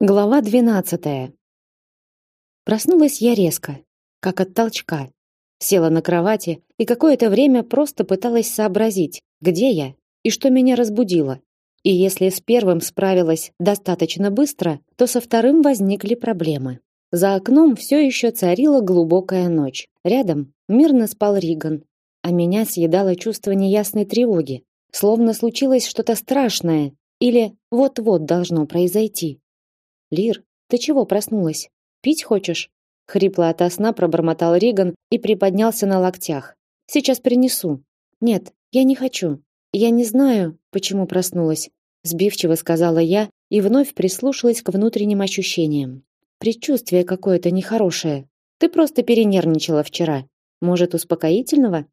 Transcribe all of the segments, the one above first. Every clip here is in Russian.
Глава двенадцатая. Проснулась я резко, как от толчка. Села на кровати и какое-то время просто пыталась сообразить, где я и что меня разбудило. И если с первым справилась достаточно быстро, то со вторым возникли проблемы. За окном все еще царила глубокая ночь. Рядом мирно спал Риган, а меня съедало чувство неясной тревоги, словно случилось что-то страшное или вот-вот должно произойти. Лир, ты чего проснулась? Пить хочешь? Хрипло ото сна пробормотал Риган и приподнялся на локтях. Сейчас принесу. Нет, я не хочу. Я не знаю, почему проснулась, сбивчиво сказала я и вновь прислушалась к внутренним ощущениям. Предчувствие какое-то нехорошее. Ты просто перенервничала вчера. Может, успокоительного?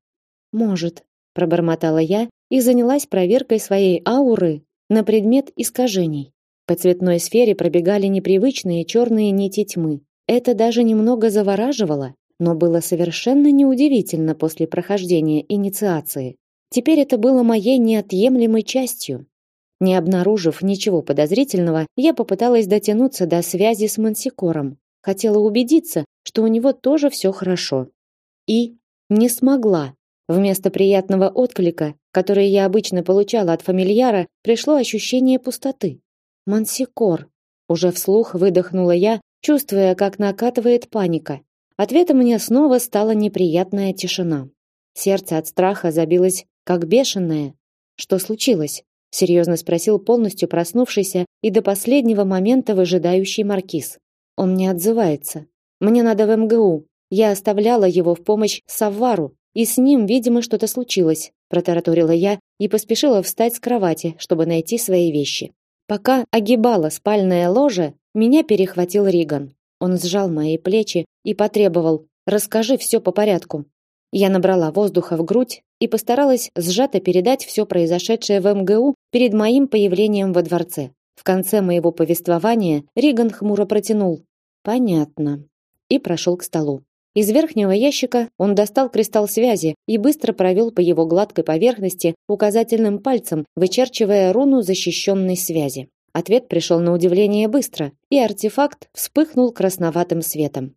Может, пробормотала я и занялась проверкой своей ауры на предмет искажений. По цветной сфере пробегали непривычные черные нити тьмы. Это даже немного завораживало, но было совершенно неудивительно после прохождения инициации. Теперь это было моей неотъемлемой частью. Не обнаружив ничего подозрительного, я попыталась дотянуться до связи с Мансикором. Хотела убедиться, что у него тоже все хорошо. И не смогла. Вместо приятного отклика, который я обычно получала от фамильяра, пришло ощущение пустоты. Мансикор. Уже вслух выдохнула я, чувствуя, как накатывает паника. Ответом мне снова стала неприятная тишина. Сердце от страха забилось, как бешеное. Что случилось? серьезно спросил полностью проснувшийся и до последнего момента выжидающий маркиз. Он не отзывается. Мне надо в МГУ. Я оставляла его в помощь Саввару, и с ним, видимо, что-то случилось, протараторила я и поспешила встать с кровати, чтобы найти свои вещи. Пока огибала спальное ложе, меня перехватил Риган. Он сжал мои плечи и потребовал: "Расскажи все по порядку". Я набрала воздуха в грудь и постаралась сжато передать все произошедшее в МГУ перед моим появлением во дворце. В конце моего повествования Риган хмуро протянул: "Понятно" и прошел к столу. Из верхнего ящика он достал кристалл связи и быстро провел по его гладкой поверхности указательным пальцем, вычерчивая руну защищенной связи. Ответ пришел на удивление быстро, и артефакт вспыхнул красноватым светом.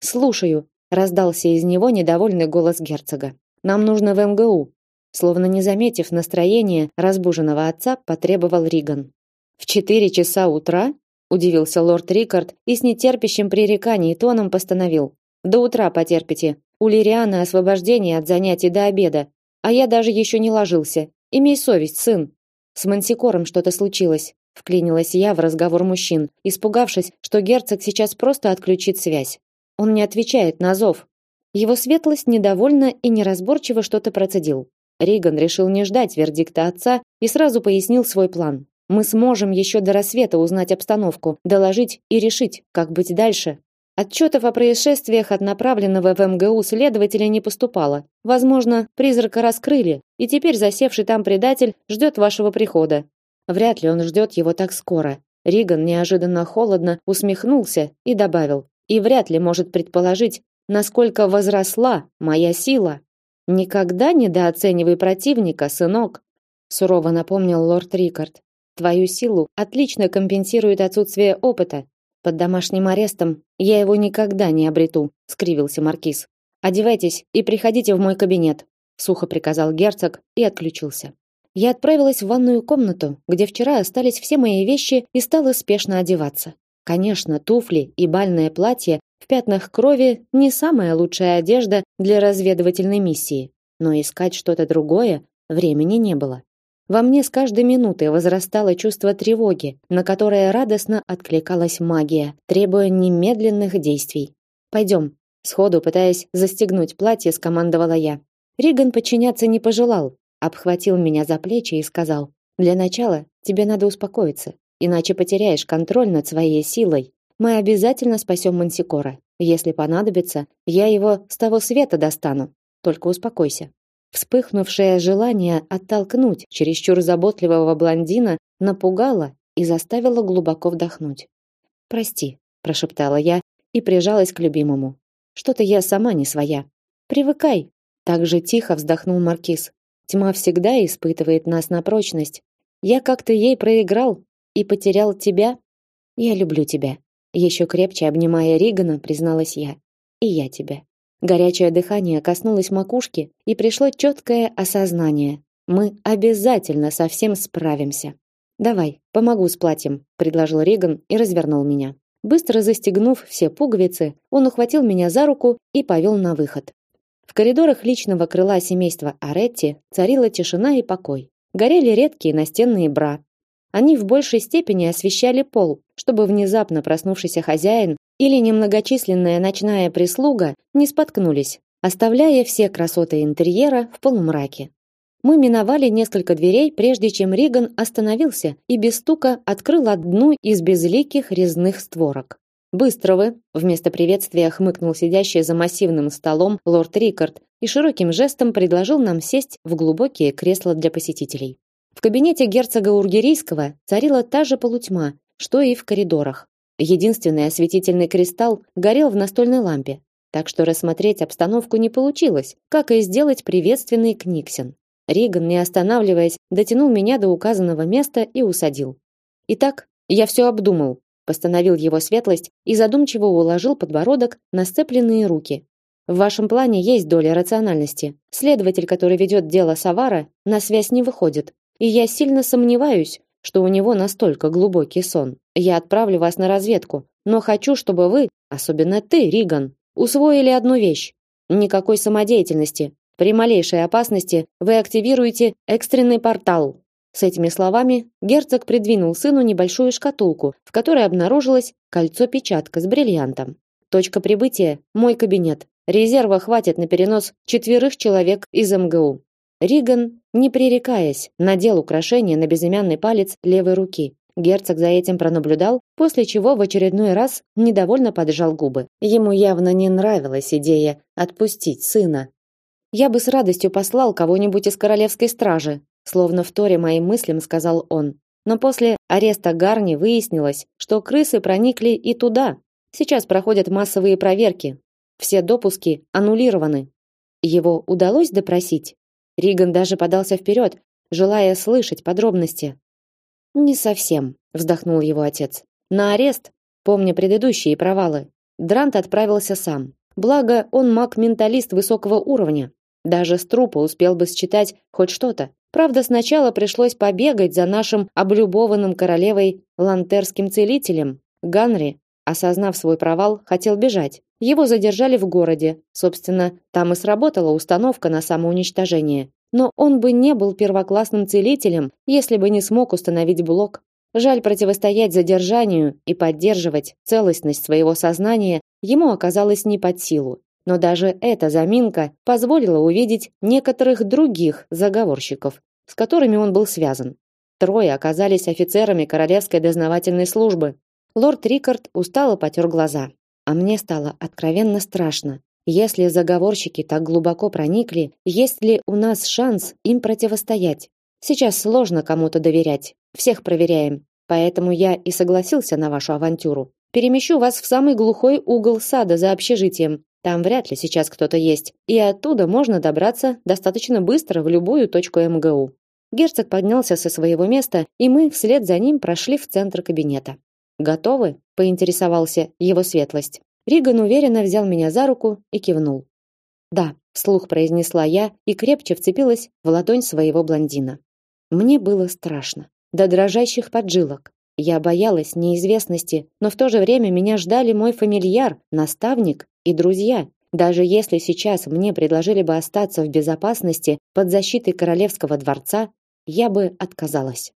"Слушаю", раздался из него недовольный голос герцога. "Нам нужно в МГУ", словно не заметив настроения разбуженного отца, потребовал Риган. "В четыре часа утра?" удивился лорд Рикард и с нетерпящим пререканий тоном постановил: до утра потерпите. У Лирианы освобождение от занятий до обеда, а я даже еще не ложился. Имей совесть, сын. С Мансикором что-то случилось, вклинилась я в разговор мужчин, испугавшись, что герцог сейчас просто отключит связь. Он не отвечает на зов. Его светлость недовольна и неразборчиво что-то процедил. Риган решил не ждать вердикта отца и сразу пояснил свой план. Мы сможем еще до рассвета узнать обстановку, доложить и решить, как быть дальше. Отчетов о происшествиях от направленного в МГУ следователя не поступало. Возможно, призрака раскрыли, и теперь засевший там предатель ждет вашего прихода. Вряд ли он ждет его так скоро. Риган неожиданно холодно усмехнулся и добавил: "И вряд ли может предположить, насколько возросла моя сила. Никогда недооценивай противника, сынок", сурово напомнил лорд Рикард. "Твою силу отлично компенсирует отсутствие опыта. Под домашним арестом я его никогда не обрету, скривился маркиз. Одевайтесь и приходите в мой кабинет, сухо приказал герцог и отключился. Я отправилась в ванную комнату, где вчера остались все мои вещи, и стала спешно одеваться. Конечно, туфли и бальное платье в пятнах крови не самая лучшая одежда для разведывательной миссии, но искать что-то другое времени не было. Во мне с каждой минутой возрастало чувство тревоги, на которое радостно откликалась магия, требуя немедленных действий. Пойдем. Сходу, пытаясь застегнуть платье, скомандовала я. Риган подчиняться не пожелал, обхватил меня за плечи и сказал: "Для начала тебе надо успокоиться, иначе потеряешь контроль над своей силой. Мы обязательно спасем Мансикора. Если понадобится, я его с того света достану. Только успокойся". Вспыхнувшее желание оттолкнуть чересчур заботливого блондина напугало и заставило глубоко вдохнуть. "Прости", прошептала я и прижалась к любимому. "Что-то я сама не своя. Привыкай", так же тихо вздохнул маркиз. "Тьма всегда испытывает нас на прочность. Я как-то ей проиграл и потерял тебя. Я люблю тебя. Еще крепче обнимая Ригана, призналась я. И я тебя. Горячее дыхание коснулось макушки, и пришло четкое осознание. Мы обязательно со всем справимся. Давай, помогу с платьем, предложил Риган и развернул меня. Быстро застегнув все пуговицы, он ухватил меня за руку и повел на выход. В коридорах личного крыла семейства Аретти царила тишина и покой. Горели редкие настенные бра. Они в большей степени освещали пол, чтобы внезапно проснувшийся хозяин или немногочисленная ночная прислуга не споткнулись, оставляя все красоты интерьера в полумраке. Мы миновали несколько дверей, прежде чем Риган остановился и без стука открыл одну из безликих резных створок. «Быстро вы!» – вместо приветствия хмыкнул сидящий за массивным столом лорд Рикард и широким жестом предложил нам сесть в глубокие кресла для посетителей. В кабинете герцога Ургерийского царила та же полутьма, что и в коридорах. Единственный осветительный кристалл горел в настольной лампе, так что рассмотреть обстановку не получилось, как и сделать приветственный Книксен. Риган, не останавливаясь, дотянул меня до указанного места и усадил. Итак, я все обдумал, постановил его светлость и задумчиво уложил подбородок на сцепленные руки. В вашем плане есть доля рациональности. Следователь, который ведет дело Савара, на связь не выходит, и я сильно сомневаюсь, что у него настолько глубокий сон. Я отправлю вас на разведку, но хочу, чтобы вы, особенно ты, Риган, усвоили одну вещь. Никакой самодеятельности. При малейшей опасности вы активируете экстренный портал. С этими словами герцог придвинул сыну небольшую шкатулку, в которой обнаружилось кольцо-печатка с бриллиантом. Точка прибытия мой кабинет. Резерва хватит на перенос четверых человек из МГУ. Риган, не пререкаясь, надел украшение на безымянный палец левой руки. Герцог за этим пронаблюдал, после чего в очередной раз недовольно поджал губы. Ему явно не нравилась идея отпустить сына. Я бы с радостью послал кого-нибудь из королевской стражи, словно в торе моим мыслям сказал он. Но после ареста Гарни выяснилось, что крысы проникли и туда. Сейчас проходят массовые проверки. Все допуски аннулированы. Его удалось допросить. Риган даже подался вперед, желая слышать подробности. Не совсем, вздохнул его отец. На арест, помня предыдущие провалы, Дрант отправился сам. Благо, он маг-менталист высокого уровня. Даже с трупа успел бы считать хоть что-то. Правда, сначала пришлось побегать за нашим облюбованным королевой лантерским целителем. Ганри, осознав свой провал, хотел бежать. Его задержали в городе. Собственно, там и сработала установка на самоуничтожение. Но он бы не был первоклассным целителем, если бы не смог установить блок. Жаль противостоять задержанию и поддерживать целостность своего сознания ему оказалось не под силу. Но даже эта заминка позволила увидеть некоторых других заговорщиков, с которыми он был связан. Трое оказались офицерами королевской дознавательной службы. Лорд Рикард устало потер глаза. А мне стало откровенно страшно. Если заговорщики так глубоко проникли, есть ли у нас шанс им противостоять? Сейчас сложно кому-то доверять. Всех проверяем. Поэтому я и согласился на вашу авантюру. Перемещу вас в самый глухой угол сада за общежитием. Там вряд ли сейчас кто-то есть, и оттуда можно добраться достаточно быстро в любую точку МГУ. Герцог поднялся со своего места, и мы вслед за ним прошли в центр кабинета. Готовы? поинтересовался его светлость. Риган уверенно взял меня за руку и кивнул. Да, вслух произнесла я и крепче вцепилась в ладонь своего блондина. Мне было страшно, до дрожащих поджилок. Я боялась неизвестности, но в то же время меня ждали мой фамильяр, наставник и друзья. Даже если сейчас мне предложили бы остаться в безопасности под защитой королевского дворца, я бы отказалась.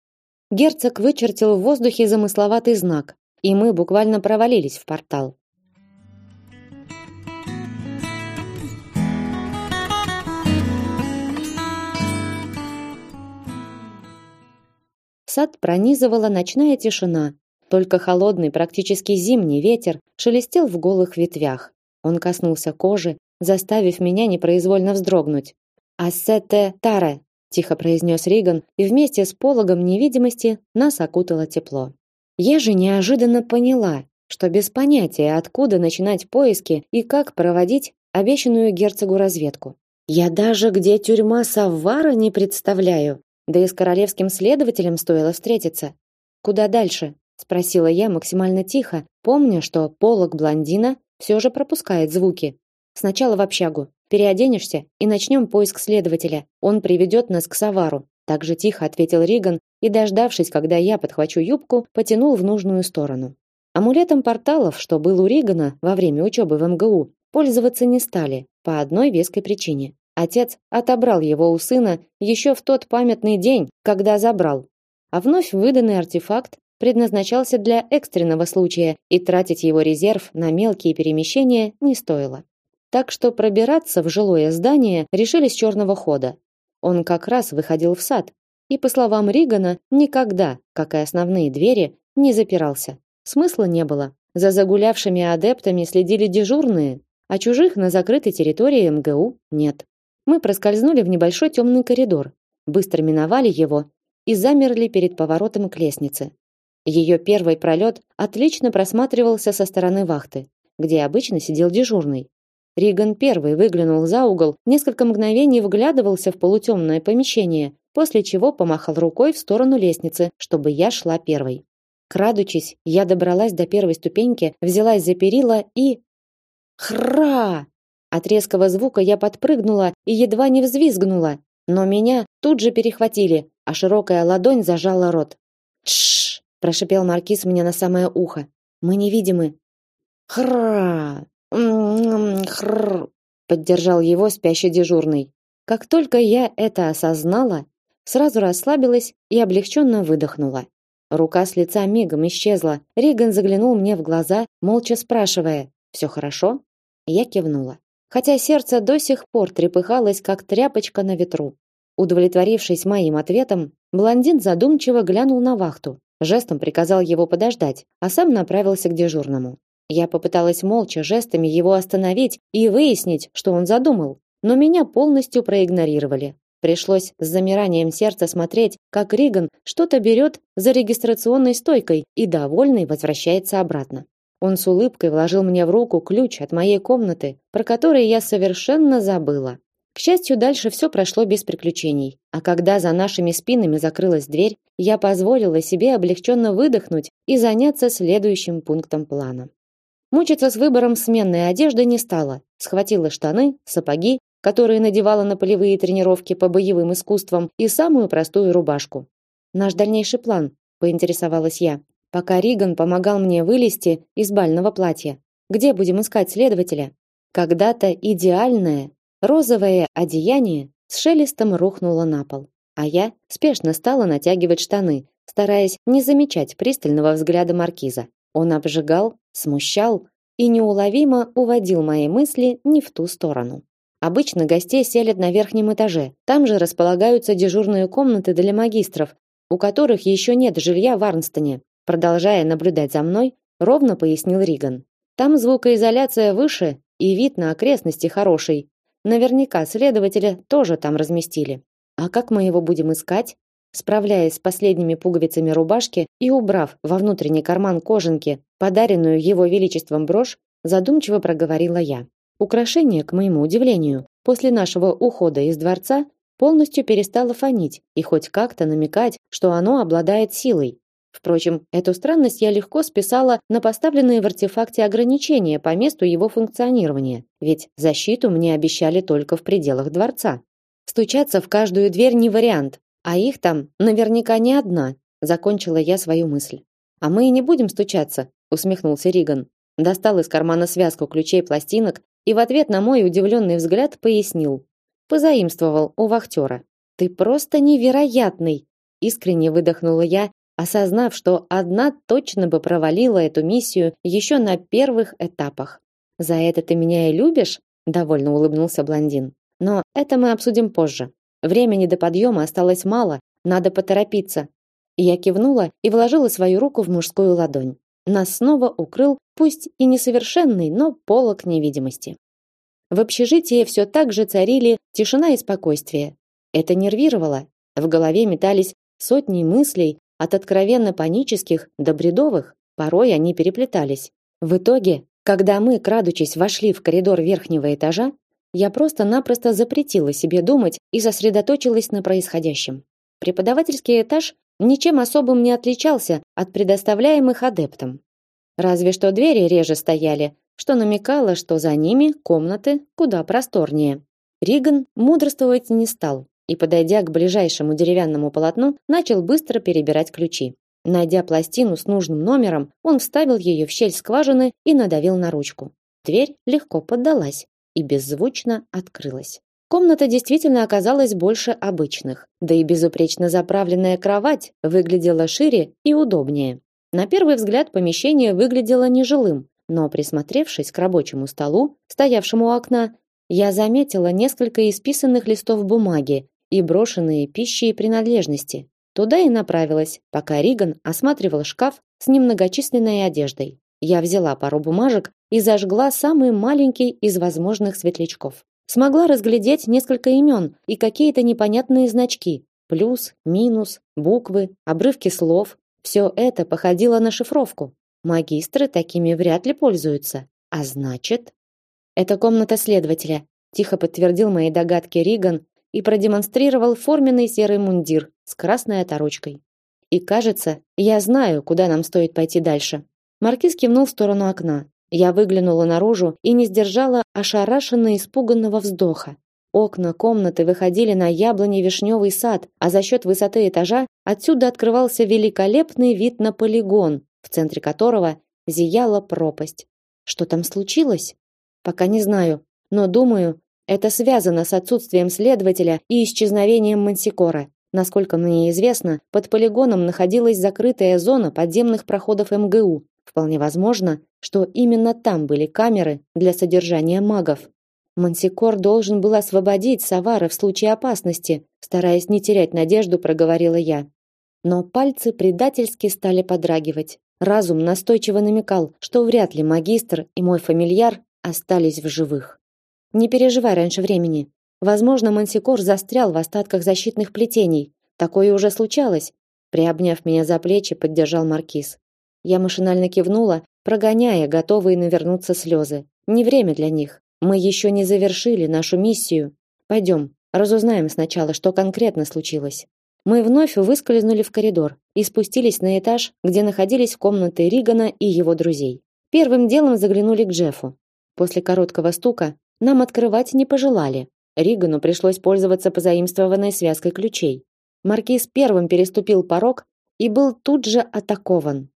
Герцог вычертил в воздухе замысловатый знак, и мы буквально провалились в портал. Сад пронизывала ночная тишина. Только холодный, практически зимний ветер шелестел в голых ветвях. Он коснулся кожи, заставив меня непроизвольно вздрогнуть. «Ассете таре!» Тихо произнес Риган, и вместе с пологом невидимости нас окутало тепло. Я же неожиданно поняла, что без понятия, откуда начинать поиски и как проводить обещанную герцогу разведку. Я даже где тюрьма Саввара не представляю. Да и с королевским следователем стоило встретиться. Куда дальше? спросила я максимально тихо, помня, что полог блондина все же пропускает звуки. Сначала в общагу. Переоденешься и начнем поиск следователя. Он приведет нас к Савару. Так же тихо ответил Риган и, дождавшись, когда я подхвачу юбку, потянул в нужную сторону. Амулетом порталов, что был у Ригана во время учебы в МГУ, пользоваться не стали по одной веской причине. Отец отобрал его у сына еще в тот памятный день, когда забрал. А вновь выданный артефакт предназначался для экстренного случая, и тратить его резерв на мелкие перемещения не стоило. Так что пробираться в жилое здание решили с черного хода. Он как раз выходил в сад, и, по словам Ригана, никогда, как и основные двери, не запирался. Смысла не было. За загулявшими адептами следили дежурные, а чужих на закрытой территории МГУ нет. Мы проскользнули в небольшой темный коридор, быстро миновали его и замерли перед поворотом к лестнице. Ее первый пролет отлично просматривался со стороны вахты, где обычно сидел дежурный. Риган первый выглянул за угол, несколько мгновений вглядывался в полутемное помещение, после чего помахал рукой в сторону лестницы, чтобы я шла первой. Крадучись, я добралась до первой ступеньки, взялась за перила и хра! От резкого звука я подпрыгнула и едва не взвизгнула, но меня тут же перехватили, а широкая ладонь зажала рот. Тш! прошипел маркиз мне на самое ухо. Мы невидимы. Хра! Хр! поддержал его спящий дежурный. Как только я это осознала, сразу расслабилась и облегченно выдохнула. Рука с лица мигом исчезла. Риган заглянул мне в глаза, молча спрашивая: "Все хорошо?" Я кивнула, хотя сердце до сих пор трепыхалось, как тряпочка на ветру. Удовлетворившись моим ответом, блондин задумчиво глянул на вахту, жестом приказал его подождать, а сам направился к дежурному. Я попыталась молча жестами его остановить и выяснить, что он задумал, но меня полностью проигнорировали. Пришлось с замиранием сердца смотреть, как Риган что-то берет за регистрационной стойкой и довольный возвращается обратно. Он с улыбкой вложил мне в руку ключ от моей комнаты, про который я совершенно забыла. К счастью, дальше все прошло без приключений. А когда за нашими спинами закрылась дверь, я позволила себе облегченно выдохнуть и заняться следующим пунктом плана. Мучиться с выбором сменной одежды не стала. Схватила штаны, сапоги, которые надевала на полевые тренировки по боевым искусствам, и самую простую рубашку. Наш дальнейший план, поинтересовалась я, пока Риган помогал мне вылезти из бального платья. Где будем искать следователя? Когда-то идеальное розовое одеяние с шелестом рухнуло на пол, а я спешно стала натягивать штаны, стараясь не замечать пристального взгляда маркиза. Он обжигал, смущал и неуловимо уводил мои мысли не в ту сторону. Обычно гостей селят на верхнем этаже. Там же располагаются дежурные комнаты для магистров, у которых еще нет жилья в Арнстоне. Продолжая наблюдать за мной, ровно пояснил Риган. Там звукоизоляция выше и вид на окрестности хороший. Наверняка следователя тоже там разместили. А как мы его будем искать? Справляясь с последними пуговицами рубашки и убрав во внутренний карман кожанки подаренную его величеством брошь, задумчиво проговорила я. Украшение, к моему удивлению, после нашего ухода из дворца полностью перестало фонить и хоть как-то намекать, что оно обладает силой. Впрочем, эту странность я легко списала на поставленные в артефакте ограничения по месту его функционирования, ведь защиту мне обещали только в пределах дворца. Стучаться в каждую дверь не вариант, а их там наверняка не одна, закончила я свою мысль. А мы и не будем стучаться, усмехнулся Риган. Достал из кармана связку ключей-пластинок и в ответ на мой удивленный взгляд пояснил. Позаимствовал у вахтера. Ты просто невероятный, искренне выдохнула я, осознав, что одна точно бы провалила эту миссию еще на первых этапах. За это ты меня и любишь? довольно улыбнулся блондин. Но это мы обсудим позже. Времени до подъема осталось мало, надо поторопиться. Я кивнула и вложила свою руку в мужскую ладонь. Нас снова укрыл, пусть и несовершенный, но полог невидимости. В общежитии все так же царили тишина и спокойствие. Это нервировало. В голове метались сотни мыслей, от откровенно панических до бредовых. Порой они переплетались. В итоге, когда мы, крадучись, вошли в коридор верхнего этажа, я просто-напросто запретила себе думать и сосредоточилась на происходящем. Преподавательский этаж ничем особым не отличался от предоставляемых адептам. Разве что двери реже стояли, что намекало, что за ними комнаты куда просторнее. Риган мудрствовать не стал и, подойдя к ближайшему деревянному полотну, начал быстро перебирать ключи. Найдя пластину с нужным номером, он вставил ее в щель скважины и надавил на ручку. Дверь легко поддалась и беззвучно открылась. Комната действительно оказалась больше обычных, да и безупречно заправленная кровать выглядела шире и удобнее. На первый взгляд помещение выглядело нежилым, но присмотревшись к рабочему столу, стоявшему у окна, я заметила несколько исписанных листов бумаги и брошенные пищи и принадлежности. Туда и направилась, пока Риган осматривал шкаф с немногочисленной одеждой. Я взяла пару бумажек и зажгла самый маленький из возможных светлячков. Смогла разглядеть несколько имен и какие-то непонятные значки: плюс, минус, буквы, обрывки слов. Все это походило на шифровку. Магистры такими вряд ли пользуются. А значит, это комната следователя, тихо подтвердил мои догадки Риган и продемонстрировал форменный серый мундир с красной оторочкой. И кажется, я знаю, куда нам стоит пойти дальше. Маркиз кивнул в сторону окна. Я выглянула наружу и не сдержала ошарашенно испуганного вздоха. Окна комнаты выходили на яблони-вишневый сад, а за счет высоты этажа отсюда открывался великолепный вид на полигон, в центре которого зияла пропасть. Что там случилось? Пока не знаю, но думаю, это связано с отсутствием следователя и исчезновением Мансикора. Насколько мне известно, под полигоном находилась закрытая зона подземных проходов МГУ. Вполне возможно, что именно там были камеры для содержания магов. Мансикор должен был освободить Савара в случае опасности, стараясь не терять надежду, проговорила я. Но пальцы предательски стали подрагивать. Разум настойчиво намекал, что вряд ли магистр и мой фамильяр остались в живых. Не переживай раньше времени. Возможно, Мансикор застрял в остатках защитных плетений. Такое уже случалось. Приобняв меня за плечи, поддержал маркиз. Я машинально кивнула, прогоняя готовые навернуться слезы. Не время для них. Мы еще не завершили нашу миссию. Пойдем, разузнаем сначала, что конкретно случилось. Мы вновь выскользнули в коридор и спустились на этаж, где находились комнаты Ригана и его друзей. Первым делом заглянули к Джеффу. После короткого стука нам открывать не пожелали. Ригану пришлось пользоваться позаимствованной связкой ключей. Маркиз первым переступил порог и был тут же атакован.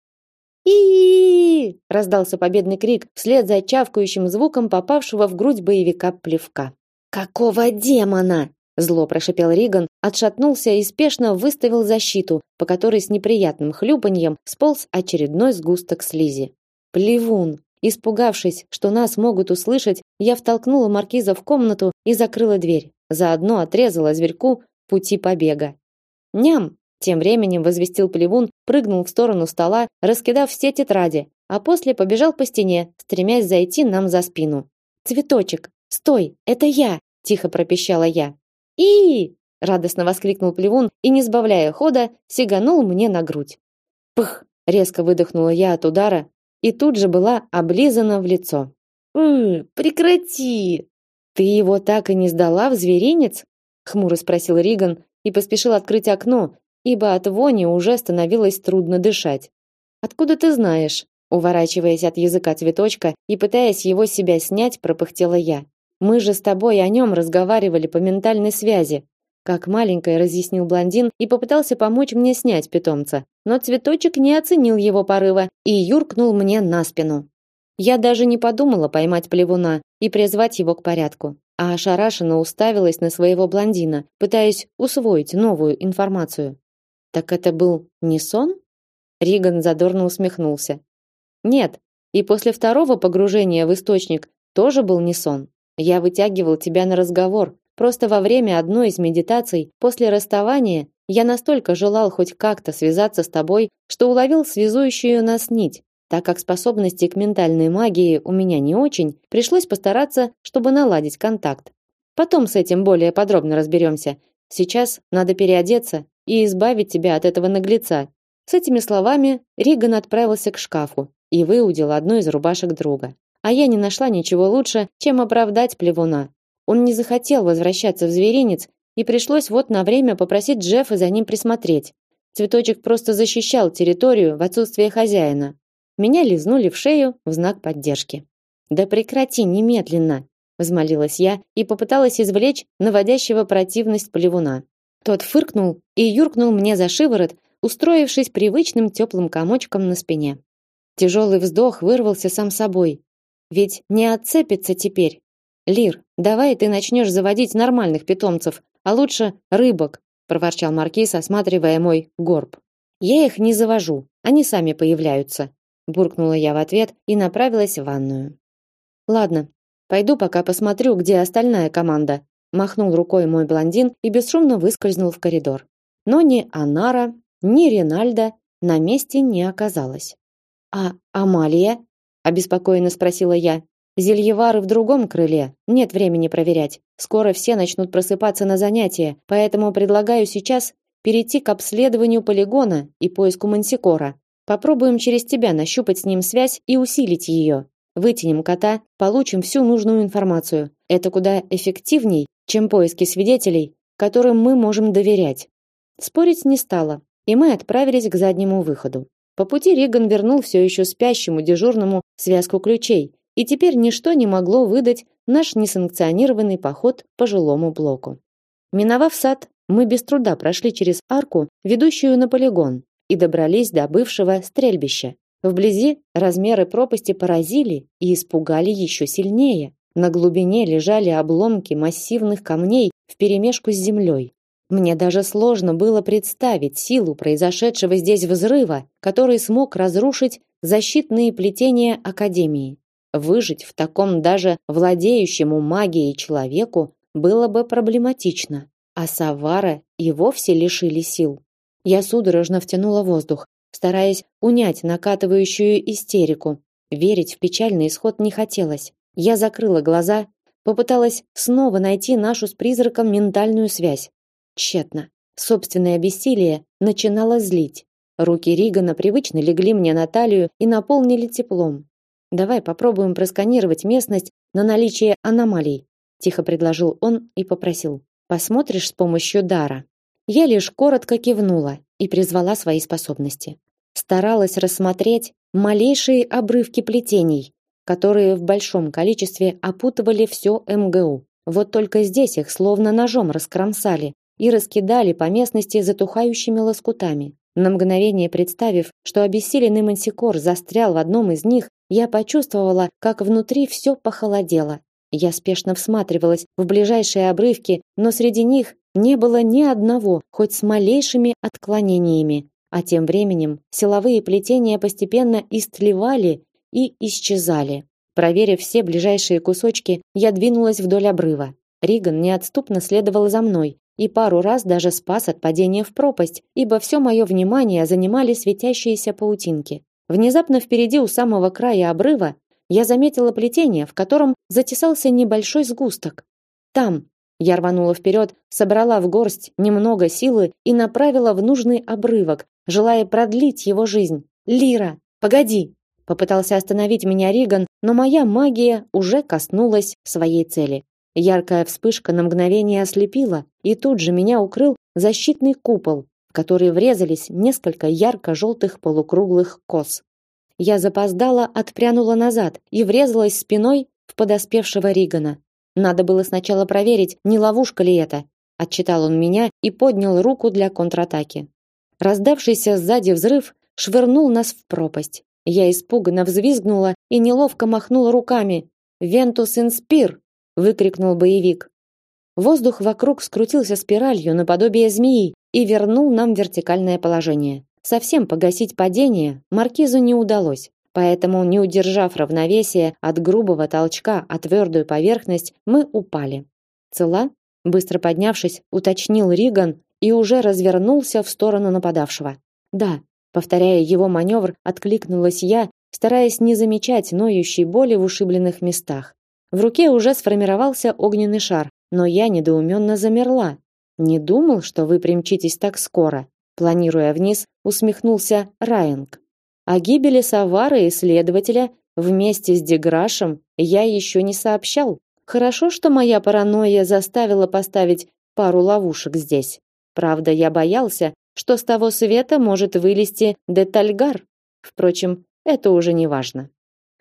И раздался победный крик вслед за чавкающим звуком попавшего в грудь боевика плевка. «Какого демона?» Зло прошипел Риган, отшатнулся и спешно выставил защиту, по которой с неприятным хлюпаньем сполз очередной сгусток слизи. Плевун, Испугавшись, что нас могут услышать, я втолкнула маркиза в комнату и закрыла дверь. Заодно отрезала зверьку пути побега. Ням! Тем временем возвестил Плевун, прыгнул в сторону стола, раскидав все тетради, а после побежал по стене, стремясь зайти нам за спину. Цветочек, стой, это я, тихо пропищала я. И радостно воскликнул Плевун и не сбавляя хода, сиганул мне на грудь. Пых! резко выдохнула я от удара, и тут же была облизана в лицо. «М, прекрати! Ты его так и не сдала в зверинец? хмуро спросил Риган и поспешил открыть окно, ибо от вони уже становилось трудно дышать. Откуда ты знаешь? Уворачиваясь от языка цветочка и пытаясь его себя снять, пропыхтела я. Мы же с тобой о нем разговаривали по ментальной связи. Как маленькая разъяснил блондин и попытался помочь мне снять питомца, но цветочек не оценил его порыва и юркнул мне на спину. Я даже не подумала поймать плевуна и призвать его к порядку, а ошарашенно уставилась на своего блондина, пытаясь усвоить новую информацию. Так это был не сон? Риган задорно усмехнулся. Нет, и после второго погружения в источник тоже был не сон. Я вытягивал тебя на разговор, Просто во время одной из медитаций после расставания я настолько желал хоть как-то связаться с тобой, что уловил связующую нас нить. Так как способности к ментальной магии у меня не очень, пришлось постараться, чтобы наладить контакт. Потом с этим более подробно разберемся. Сейчас надо переодеться и избавить тебя от этого наглеца. С этими словами Риган отправился к шкафу и выудил одну из рубашек друга. А я не нашла ничего лучше, чем оправдать плевуна. Он не захотел возвращаться в зверинец, и пришлось вот на время попросить Джеффа за ним присмотреть. Цветочек просто защищал территорию в отсутствие хозяина. Меня лизнули в шею в знак поддержки. Да прекрати немедленно, взмолилась я и попыталась извлечь наводящего противность плевуна. Тот фыркнул и юркнул мне за шиворот, устроившись привычным теплым комочком на спине. Тяжелый вздох вырвался сам собой. Ведь не отцепится теперь. Лир, давай ты начнешь заводить нормальных питомцев, а лучше рыбок, проворчал маркиз, осматривая мой горб. Я их не завожу, они сами появляются, буркнула я в ответ и направилась в ванную. Ладно, пойду пока посмотрю, где остальная команда, махнул рукой мой блондин и бесшумно выскользнул в коридор. Но ни Анара, ни Ренальда на месте не оказалось. А Амалия? обеспокоенно спросила я. Зельевары в другом крыле. Нет времени проверять. Скоро все начнут просыпаться на занятия, поэтому предлагаю сейчас перейти к обследованию полигона и поиску мансикора. Попробуем через тебя нащупать с ним связь и усилить ее. Вытянем кота, получим всю нужную информацию. Это куда эффективней, чем поиски свидетелей, которым мы можем доверять. Спорить не стало, и мы отправились к заднему выходу. По пути Риган вернул все еще спящему дежурному связку ключей, и теперь ничто не могло выдать наш несанкционированный поход по жилому блоку. Миновав сад, мы без труда прошли через арку, ведущую на полигон, и добрались до бывшего стрельбища. Вблизи размеры пропасти поразили и испугали еще сильнее. На глубине лежали обломки массивных камней вперемешку с землей. Мне даже сложно было представить силу произошедшего здесь взрыва, который смог разрушить защитные плетения Академии. Выжить в таком даже владеющему магией человеку было бы проблематично, а Савара и вовсе лишили сил. Я судорожно втянула воздух, стараясь унять накатывающую истерику. Верить в печальный исход не хотелось. Я закрыла глаза, попыталась снова найти нашу с призраком ментальную связь. Тщетно. Собственное бессилие начинало злить. Руки Ригана привычно легли мне на талию и наполнили теплом. Давай попробуем просканировать местность на наличие аномалий, тихо предложил он и попросил: "Посмотришь с помощью дара?" Я лишь коротко кивнула и призвала свои способности. Старалась рассмотреть малейшие обрывки плетений, которые в большом количестве опутывали все МГУ. Вот только здесь их словно ножом раскромсали и раскидали по местности затухающими лоскутами. На мгновение представив, что обессиленный мансикор застрял в одном из них, я почувствовала, как внутри все похолодело. Я спешно всматривалась в ближайшие обрывки, но среди них не было ни одного, хоть с малейшими отклонениями. А тем временем силовые плетения постепенно истлевали и исчезали. Проверив все ближайшие кусочки, я двинулась вдоль обрыва. Риган неотступно следовал за мной и пару раз даже спас от падения в пропасть, ибо все мое внимание занимали светящиеся паутинки. Внезапно впереди у самого края обрыва я заметила плетение, в котором затесался небольшой сгусток. Там я рванула вперед, собрала в горсть немного силы и направила в нужный обрывок, желая продлить его жизнь. Лира, погоди! Попытался остановить меня Риган, но моя магия уже коснулась своей цели. Яркая вспышка на мгновение ослепила, и тут же меня укрыл защитный купол, в который врезались несколько ярко-желтых полукруглых кос. Я запоздало отпрянула назад и врезалась спиной в подоспевшего Ригана. Надо было сначала проверить, не ловушка ли это. Отчитал он меня и поднял руку для контратаки. Раздавшийся сзади взрыв швырнул нас в пропасть. Я испуганно взвизгнула и неловко махнула руками. «Вентус инспир!» – выкрикнул боевик. Воздух вокруг скрутился спиралью наподобие змеи и вернул нам вертикальное положение. Совсем погасить падение маркизу не удалось. Поэтому, не удержав равновесия от грубого толчка о твердую поверхность, мы упали. Цела? Быстро поднявшись, уточнил Риган и уже развернулся в сторону нападавшего. Да, повторяя его маневр, откликнулась я, стараясь не замечать ноющей боли в ушибленных местах. В руке уже сформировался огненный шар, но я недоуменно замерла. Не думал, что вы примчитесь так скоро. Планируя вниз, усмехнулся Райанг. О гибели Савары и следователя вместе с Деграшем я еще не сообщал. Хорошо, что моя паранойя заставила поставить пару ловушек здесь. Правда, я боялся, что с того света может вылезти детальгар. Впрочем, это уже не важно.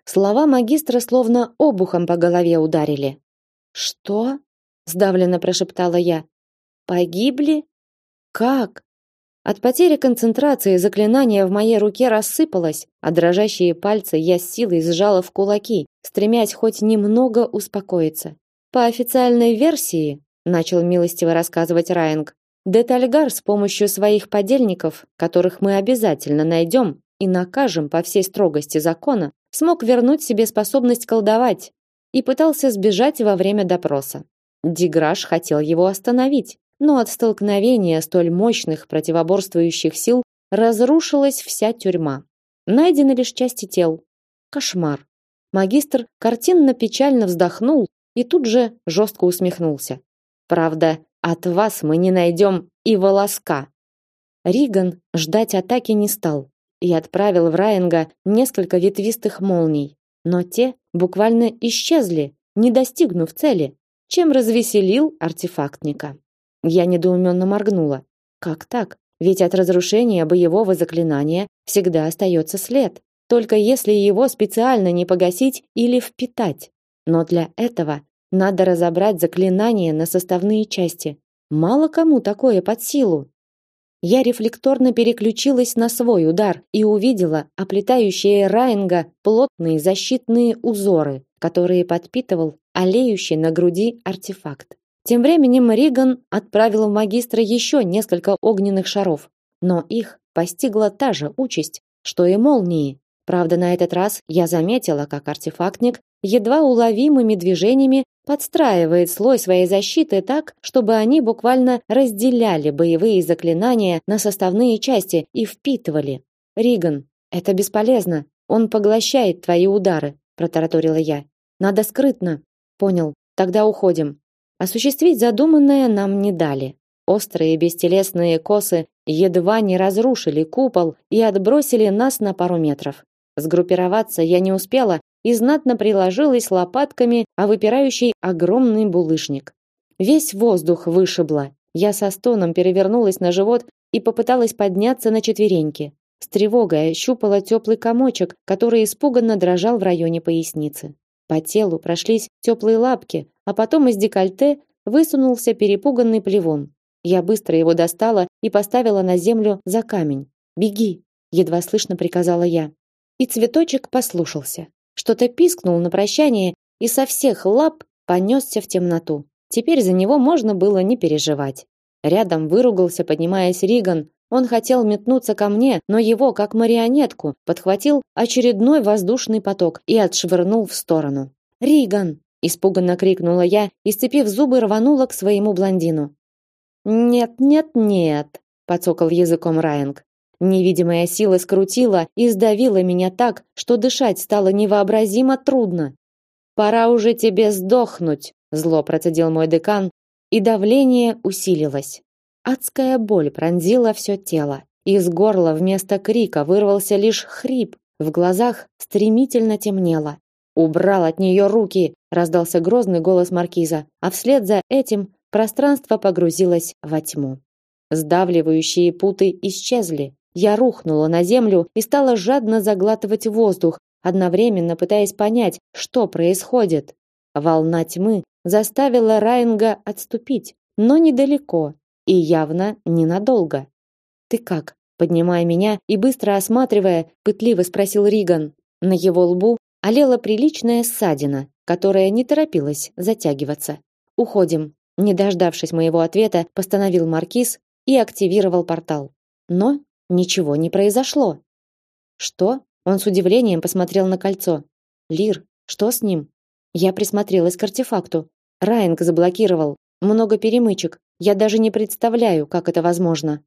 Слова магистра словно обухом по голове ударили. Что? сдавленно прошептала я. Погибли? Как? От потери концентрации заклинание в моей руке рассыпалось, а дрожащие пальцы я с силой сжала в кулаки, стремясь хоть немного успокоиться. По официальной версии, начал милостиво рассказывать Райанг, Детальгар с помощью своих подельников, которых мы обязательно найдем и накажем по всей строгости закона, смог вернуть себе способность колдовать и пытался сбежать во время допроса. Диграш хотел его остановить, но от столкновения столь мощных противоборствующих сил разрушилась вся тюрьма. Найдены лишь части тел. Кошмар. Магистр картинно-печально вздохнул и тут же жестко усмехнулся. Правда, от вас мы не найдем и волоска. Риган ждать атаки не стал и отправил в Райенга несколько ветвистых молний, но те буквально исчезли, не достигнув цели, чем развеселил артефактника. Я недоуменно моргнула. Как так? Ведь от разрушения боевого заклинания всегда остается след, только если его специально не погасить или впитать. Но для этого надо разобрать заклинание на составные части. Мало кому такое под силу. Я рефлекторно переключилась на свой удар и увидела оплетающие Райнга плотные защитные узоры, которые подпитывал олеющий на груди артефакт. Тем временем Риган отправил в магистра еще несколько огненных шаров, но их постигла та же участь, что и молнии. Правда, на этот раз я заметила, как артефактник едва уловимыми движениями подстраивает слой своей защиты так, чтобы они буквально разделяли боевые заклинания на составные части и впитывали. Риган, это бесполезно. Он поглощает твои удары, протараторила я. Надо скрытно. Понял. Тогда уходим. Осуществить задуманное нам не дали. Острые бестелесные косы едва не разрушили купол и отбросили нас на пару метров. Сгруппироваться я не успела и знатно приложилась лопатками о выпирающий огромный булыжник. Весь воздух вышибло. Я со стоном перевернулась на живот и попыталась подняться на четвереньки. С тревогой ощупала теплый комочек, который испуганно дрожал в районе поясницы. По телу прошлись теплые лапки, а потом из декольте высунулся перепуганный плевон. Я быстро его достала и поставила на землю за камень. "Беги", едва слышно приказала я. И цветочек послушался. Что-то пискнул на прощание и со всех лап понесся в темноту. Теперь за него можно было не переживать. Рядом выругался, поднимаясь Риган, он хотел метнуться ко мне, но его, как марионетку, подхватил очередной воздушный поток и отшвырнул в сторону. «Риган!» – испуганно крикнула я и, сцепив зубы, рванула к своему блондину. «Нет, нет, нет!» – подсокал языком Райанг. Невидимая сила скрутила и сдавила меня так, что дышать стало невообразимо трудно. «Пора уже тебе сдохнуть!» – зло процедил мой декан, и давление усилилось. Адская боль пронзила все тело. Из горла вместо крика вырвался лишь хрип, в глазах стремительно темнело. Убрал от нее руки, раздался грозный голос маркиза, а вслед за этим пространство погрузилось во тьму. Сдавливающие путы исчезли. Я рухнула на землю и стала жадно заглатывать воздух, одновременно пытаясь понять, что происходит. Волна тьмы заставила Райнга отступить, но недалеко, и явно ненадолго. Ты как? Поднимая меня и быстро осматривая, пытливо спросил Риган. На его лбу олела приличная ссадина, которая не торопилась затягиваться. Уходим. Не дождавшись моего ответа, постановил маркиз и активировал портал. Но ничего не произошло. Что? Он с удивлением посмотрел на кольцо. Лир, что с ним? Я присмотрелась к артефакту. Райнг заблокировал. Много перемычек. Я даже не представляю, как это возможно.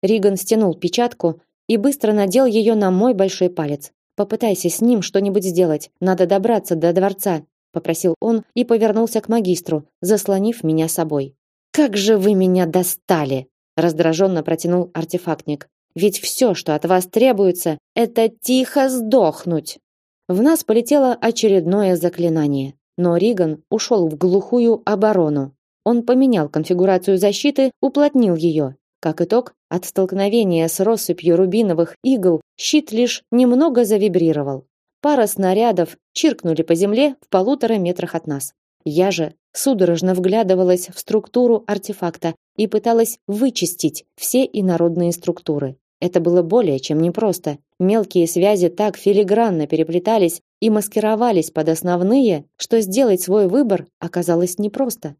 Риган стянул печатку и быстро надел ее на мой большой палец. Попытайся с ним что-нибудь сделать. Надо добраться до дворца, попросил он и повернулся к магистру, заслонив меня собой. Как же вы меня достали, раздраженно протянул артефактник. Ведь все, что от вас требуется, это тихо сдохнуть. В нас полетело очередное заклинание, но Риган ушел в глухую оборону. Он поменял конфигурацию защиты, уплотнил ее. Как итог, от столкновения с россыпью рубиновых игл щит лишь немного завибрировал. Пара снарядов чиркнули по земле в полутора метрах от нас. Я же судорожно вглядывалась в структуру артефакта и пыталась вычистить все инородные структуры. Это было более чем непросто. Мелкие связи так филигранно переплетались и маскировались под основные, что сделать свой выбор оказалось непросто.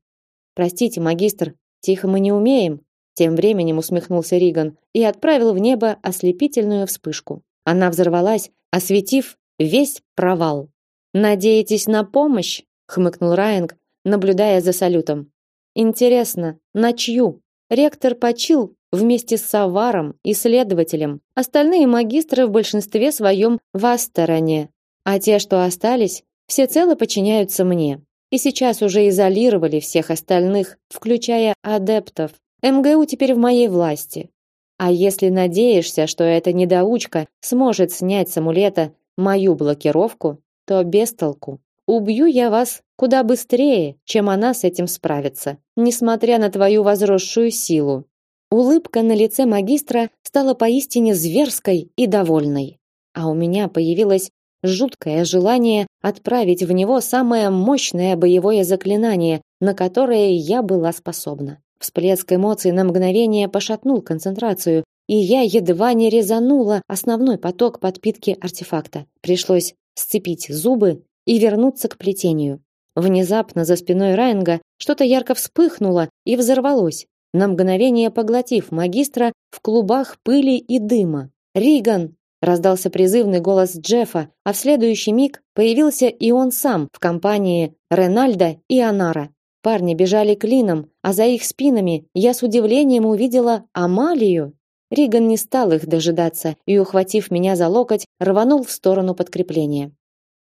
Простите, магистр, тихо мы не умеем, тем временем усмехнулся Риган и отправил в небо ослепительную вспышку. Она взорвалась, осветив весь провал. Надеетесь на помощь? хмыкнул Райанг, наблюдая за салютом. Интересно, на чью? Ректор почил вместе с Саваром и следователем. Остальные магистры в большинстве своем в стороне, а те, что остались, всецело подчиняются мне. И сейчас уже изолировали всех остальных, включая адептов. МГУ теперь в моей власти. А если надеешься, что эта недоучка сможет снять с амулета мою блокировку, то без толку. Убью я вас куда быстрее, чем она с этим справится, несмотря на твою возросшую силу. Улыбка на лице магистра стала поистине зверской и довольной. А у меня появилось жуткое желание отправить в него самое мощное боевое заклинание, на которое я была способна. Всплеск эмоций на мгновение пошатнул концентрацию, и я едва не резанула основной поток подпитки артефакта. Пришлось сцепить зубы и вернуться к плетению. Внезапно за спиной Райнга что-то ярко вспыхнуло и взорвалось, на мгновение поглотив магистра в клубах пыли и дыма. «Риган!» – раздался призывный голос Джеффа, а в следующий миг появился и он сам в компании Ренальда и Анара. Парни бежали клином, а за их спинами я с удивлением увидела Амалию. Риган не стал их дожидаться и, ухватив меня за локоть, рванул в сторону подкрепления.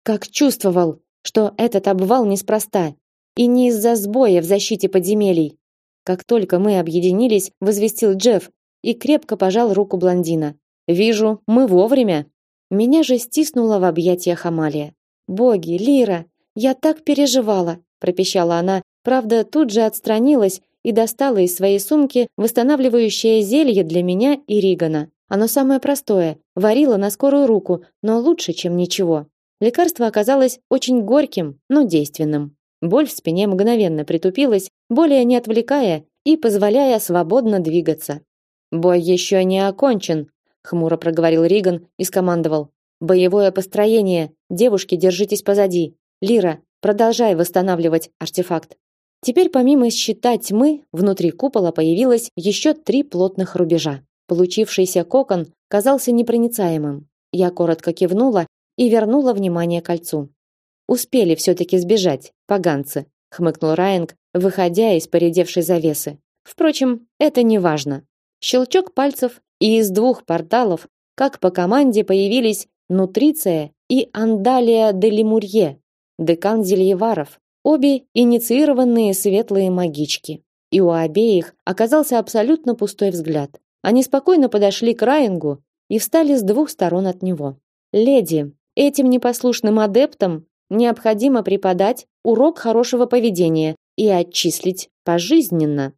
Как чувствовал, что этот обвал неспроста и не из-за сбоя в защите подземелий. Как только мы объединились, возвестил Джефф и крепко пожал руку блондина. Вижу, мы вовремя. Меня же стиснула в объятиях Амалия. Боги, Лира, я так переживала, пропищала она, правда, тут же отстранилась и достала из своей сумки восстанавливающее зелье для меня и Ригана. Оно самое простое, варила на скорую руку, но лучше, чем ничего. Лекарство оказалось очень горьким, но действенным. Боль в спине мгновенно притупилась, более не отвлекая и позволяя свободно двигаться. Бой еще не окончен, хмуро проговорил Риган и скомандовал: "Боевое построение. Девушки, держитесь позади. Лира, продолжай восстанавливать артефакт". Теперь помимо щита тьмы, внутри купола появилось еще три плотных рубежа. Получившийся кокон казался непроницаемым. Я коротко кивнула и вернула внимание кольцу. Успели все таки сбежать, поганцы, хмыкнул Райанг, выходя из поредевшей завесы. Впрочем, это не важно. Щелчок пальцев, и из двух порталов, как по команде, появились Нутриция и Андалия де Лемурье, декан Зельеваров, обе инициированные светлые магички. И у обеих оказался абсолютно пустой взгляд. Они спокойно подошли к Райангу и встали с двух сторон от него. Леди, Этим непослушным адептам необходимо преподать урок хорошего поведения и отчислить пожизненно.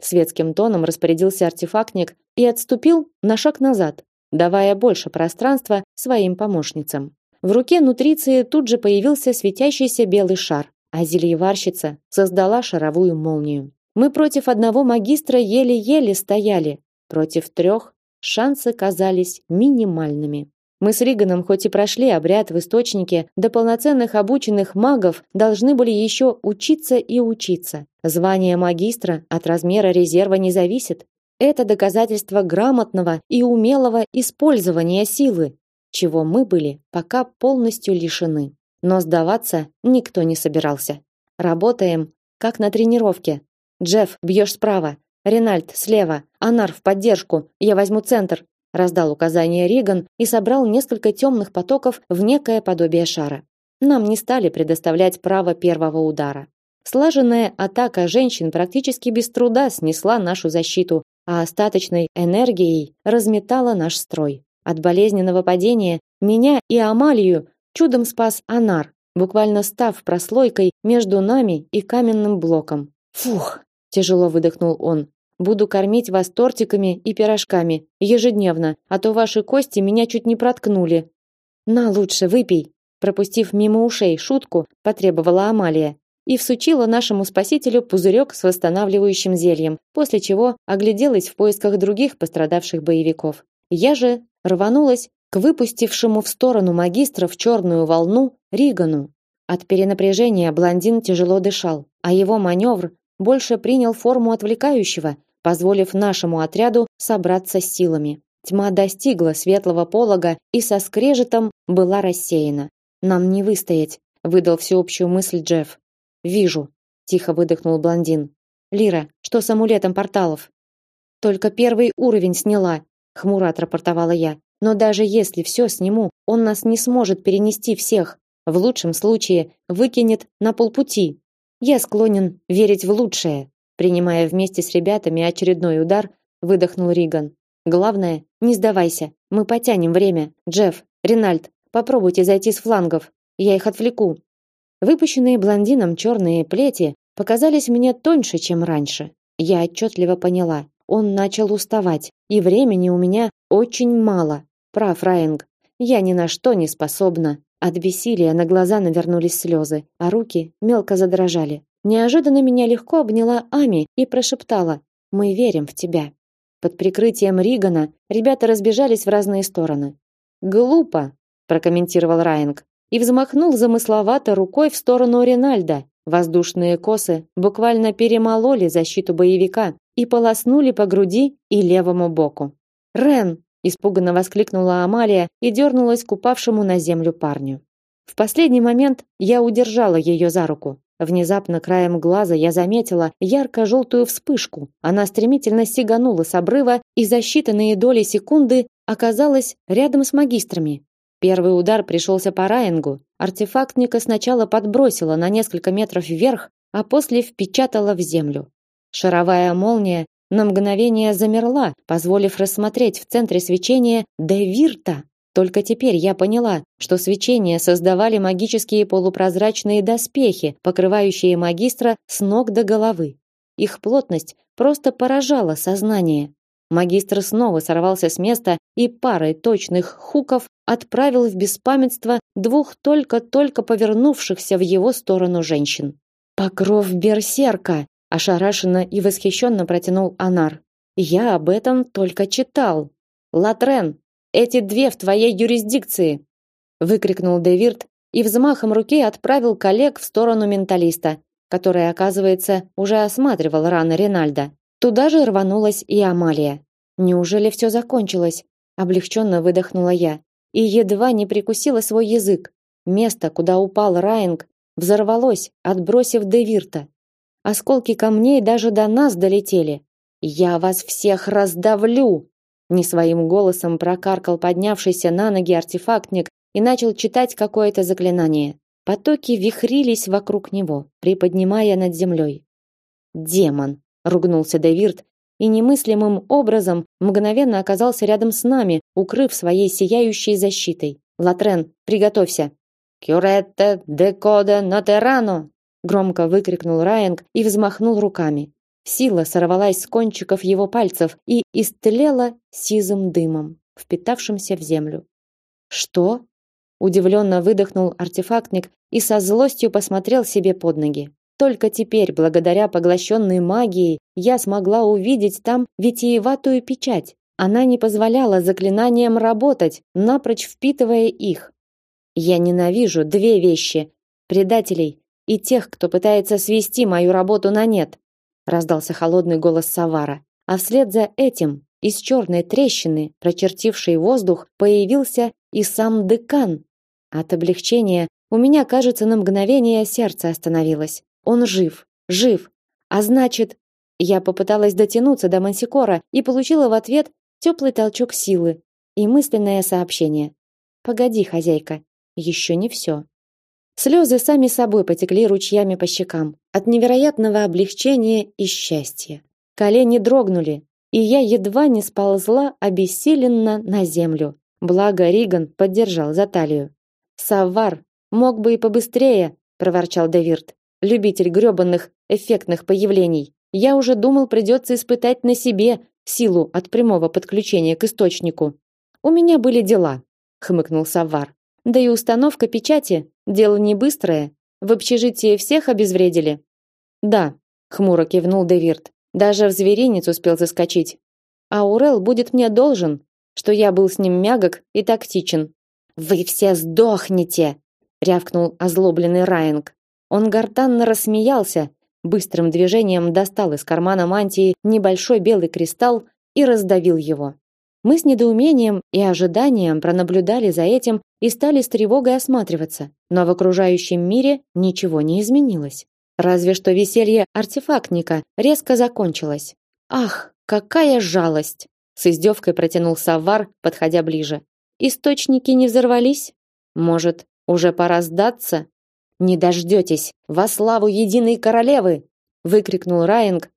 Светским тоном распорядился артефактник и отступил на шаг назад, давая больше пространства своим помощницам. В руке нутриции тут же появился светящийся белый шар, а зельеварщица создала шаровую молнию. Мы против одного магистра еле-еле стояли, против трех шансы казались минимальными. Мы с Риганом хоть и прошли обряд в источнике, до полноценных обученных магов должны были еще учиться и учиться. Звание магистра от размера резерва не зависит. Это доказательство грамотного и умелого использования силы, чего мы были пока полностью лишены. Но сдаваться никто не собирался. Работаем, как на тренировке. Джефф, бьешь справа. Ренальд, слева. Анар в поддержку. Я возьму центр раздал указание Риган и собрал несколько темных потоков в некое подобие шара. Нам не стали предоставлять право первого удара. Слаженная атака женщин практически без труда снесла нашу защиту, а остаточной энергией разметала наш строй. От болезненного падения меня и Амалию чудом спас Анар, буквально став прослойкой между нами и каменным блоком. Фух, тяжело выдохнул он. Буду кормить вас тортиками и пирожками ежедневно, а то ваши кости меня чуть не проткнули. На лучше выпей, пропустив мимо ушей шутку, потребовала Амалия и всучила нашему спасителю пузырек с восстанавливающим зельем, после чего огляделась в поисках других пострадавших боевиков. Я же рванулась к выпустившему в сторону магистра в черную волну Ригану. От перенапряжения блондин тяжело дышал, а его маневр больше принял форму отвлекающего, позволив нашему отряду собраться с силами. Тьма достигла светлого полога и со скрежетом была рассеяна. Нам не выстоять, выдал всеобщую мысль Джефф. Вижу, тихо выдохнул блондин. Лира, что с амулетом порталов? Только первый уровень сняла, хмуро отрапортовала я. Но даже если все сниму, он нас не сможет перенести всех. В лучшем случае выкинет на полпути. Я склонен верить в лучшее. Принимая вместе с ребятами очередной удар, выдохнул Риган. Главное, не сдавайся. Мы потянем время. Джефф, Ренальд, попробуйте зайти с флангов. Я их отвлеку. Выпущенные блондином черные плети показались мне тоньше, чем раньше. Я отчетливо поняла, он начал уставать, и времени у меня очень мало. Прав Райинг, я ни на что не способна. От бессилия на глаза навернулись слезы, а руки мелко задрожали. Неожиданно меня легко обняла Ами и прошептала: "Мы верим в тебя". Под прикрытием Ригана ребята разбежались в разные стороны. "Глупо", прокомментировал Райинг и взмахнул замысловато рукой в сторону Ренальда. Воздушные косы буквально перемололи защиту боевика и полоснули по груди и левому боку. "Рен!" Испуганно воскликнула Амалия и дернулась к упавшему на землю парню. В последний момент я удержала ее за руку. Внезапно краем глаза я заметила ярко-желтую вспышку. Она стремительно сиганула с обрыва и за считанные доли секунды оказалась рядом с магистрами. Первый удар пришелся по Райангу. Артефактника сначала подбросила на несколько метров вверх, а после впечатала в землю. Шаровая молния на мгновение замерла, позволив рассмотреть в центре свечения Девирта. Только теперь я поняла, что свечение создавали магические полупрозрачные доспехи, покрывающие магистра с ног до головы. Их плотность просто поражала сознание. Магистр снова сорвался с места и парой точных хуков отправил в беспамятство двух только-только повернувшихся в его сторону женщин. Покров берсерка, ошарашенно и восхищенно протянул Анар. Я об этом только читал. Латрен, эти две в твоей юрисдикции, выкрикнул Девирт и взмахом руки отправил коллег в сторону менталиста, который, оказывается, уже осматривал раны Ренальда. Туда же рванулась и Амалия. Неужели все закончилось? Облегченно выдохнула я и едва не прикусила свой язык. Место, куда упал Райнг, взорвалось, отбросив Девирта. Осколки камней даже до нас долетели. Я вас всех раздавлю, не своим голосом прокаркал поднявшийся на ноги артефактник и начал читать какое-то заклинание. Потоки вихрились вокруг него, приподнимая над землей. Демон, ругнулся Девирт и немыслимым образом мгновенно оказался рядом с нами, укрыв своей сияющей защитой. Латрен, приготовься. Кюретте декоде натерано, громко выкрикнул Райанг и взмахнул руками. Сила сорвалась с кончиков его пальцев и истлела сизым дымом, впитавшимся в землю. Что? Удивленно выдохнул артефактник и со злостью посмотрел себе под ноги. Только теперь, благодаря поглощенной магией, я смогла увидеть там витиеватую печать. Она не позволяла заклинаниям работать, напрочь впитывая их. Я ненавижу две вещи: предателей и тех, кто пытается свести мою работу на нет раздался холодный голос Савара, а вслед за этим из черной трещины, прочертившей воздух, появился и сам декан. От облегчения у меня, кажется, на мгновение сердце остановилось. Он жив, жив. А значит, я попыталась дотянуться до Мансикора и получила в ответ теплый толчок силы и мысленное сообщение. Погоди, хозяйка, еще не все. Слезы сами собой потекли ручьями по щекам от невероятного облегчения и счастья. Колени дрогнули, и я едва не сползла обессиленно на землю. Благо Риган поддержал за талию. Савар мог бы и побыстрее, проворчал Девирт, любитель грёбаных эффектных появлений. Я уже думал, придется испытать на себе силу от прямого подключения к источнику. У меня были дела, хмыкнул Саввар. Да и установка печати дело не быстрое. В общежитии всех обезвредили. Да, хмуро кивнул Девирт. Даже в зверинец успел заскочить. А Урел будет мне должен, что я был с ним мягок и тактичен. Вы все сдохнете, рявкнул озлобленный Райнг. Он гортанно рассмеялся, быстрым движением достал из кармана мантии небольшой белый кристалл и раздавил его. Мы с недоумением и ожиданием пронаблюдали за этим и стали с тревогой осматриваться, но в окружающем мире ничего не изменилось. Разве что веселье артефактника резко закончилось. Ах, какая жалость! С издевкой протянул Саввар, подходя ближе. Источники не взорвались? Может, уже пора сдаться? Не дождетесь, во славу единой королевы! выкрикнул Райинг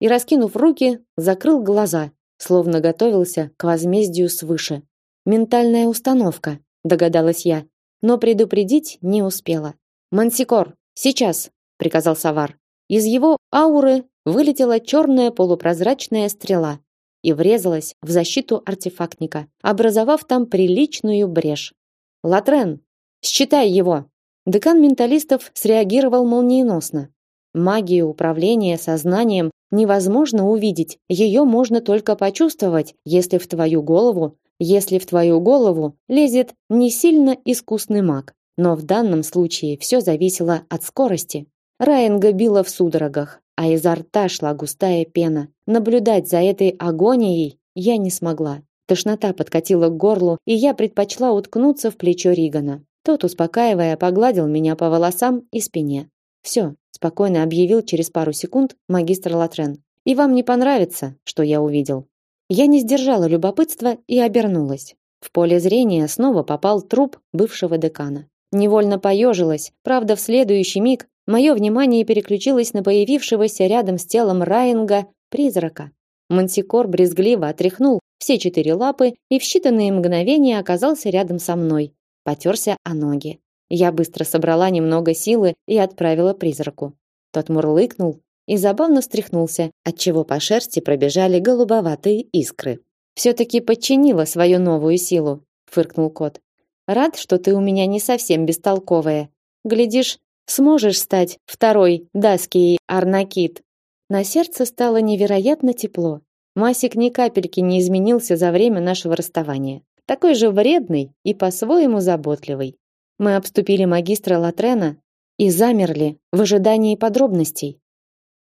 и, раскинув руки, закрыл глаза, словно готовился к возмездию свыше. Ментальная установка, догадалась я, но предупредить не успела. Мансикор, сейчас, приказал Савар. Из его ауры вылетела черная полупрозрачная стрела и врезалась в защиту артефактника, образовав там приличную брешь. Латрен, считай его. Декан менталистов среагировал молниеносно. Магию управления сознанием невозможно увидеть, ее можно только почувствовать, если в твою голову, если в твою голову лезет не сильно искусный маг. Но в данном случае все зависело от скорости. Райанга била в судорогах, а изо рта шла густая пена. Наблюдать за этой агонией я не смогла. Тошнота подкатила к горлу, и я предпочла уткнуться в плечо Ригана. Тот, успокаивая, погладил меня по волосам и спине. Все, спокойно объявил через пару секунд магистр Латрен. И вам не понравится, что я увидел. Я не сдержала любопытства и обернулась. В поле зрения снова попал труп бывшего декана. Невольно поежилась, правда, в следующий миг Мое внимание переключилось на появившегося рядом с телом Райнга призрака. Мантикор брезгливо отряхнул все четыре лапы и в считанные мгновения оказался рядом со мной. Потерся о ноги. Я быстро собрала немного силы и отправила призраку. Тот мурлыкнул и забавно встряхнулся, отчего по шерсти пробежали голубоватые искры. Все-таки подчинила свою новую силу, фыркнул кот. Рад, что ты у меня не совсем бестолковая. Глядишь, сможешь стать второй Даскией Арнакит. На сердце стало невероятно тепло. Масик ни капельки не изменился за время нашего расставания. Такой же вредный и по-своему заботливый. Мы обступили магистра Латрена и замерли в ожидании подробностей.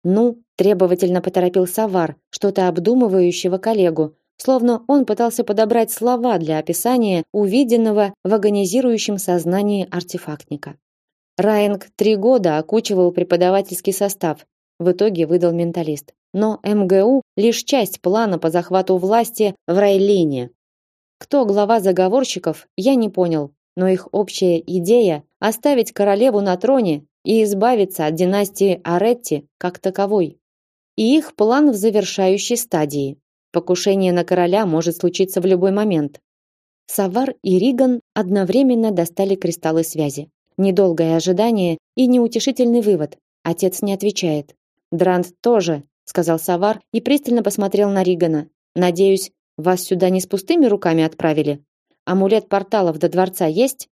Ну, требовательно поторопил Савар, что-то обдумывающего коллегу, словно он пытался подобрать слова для описания увиденного в агонизирующем сознании артефактника. Райнг три года окучивал преподавательский состав, в итоге выдал менталист. Но МГУ лишь часть плана по захвату власти в Райлине. Кто глава заговорщиков, я не понял, но их общая идея оставить королеву на троне и избавиться от династии Аретти как таковой. И их план в завершающей стадии. Покушение на короля может случиться в любой момент. Савар и Риган одновременно достали кристаллы связи. Недолгое ожидание и неутешительный вывод. Отец не отвечает. Дрант тоже, сказал Савар и пристально посмотрел на Ригана. Надеюсь, вас сюда не с пустыми руками отправили. Амулет порталов до дворца есть?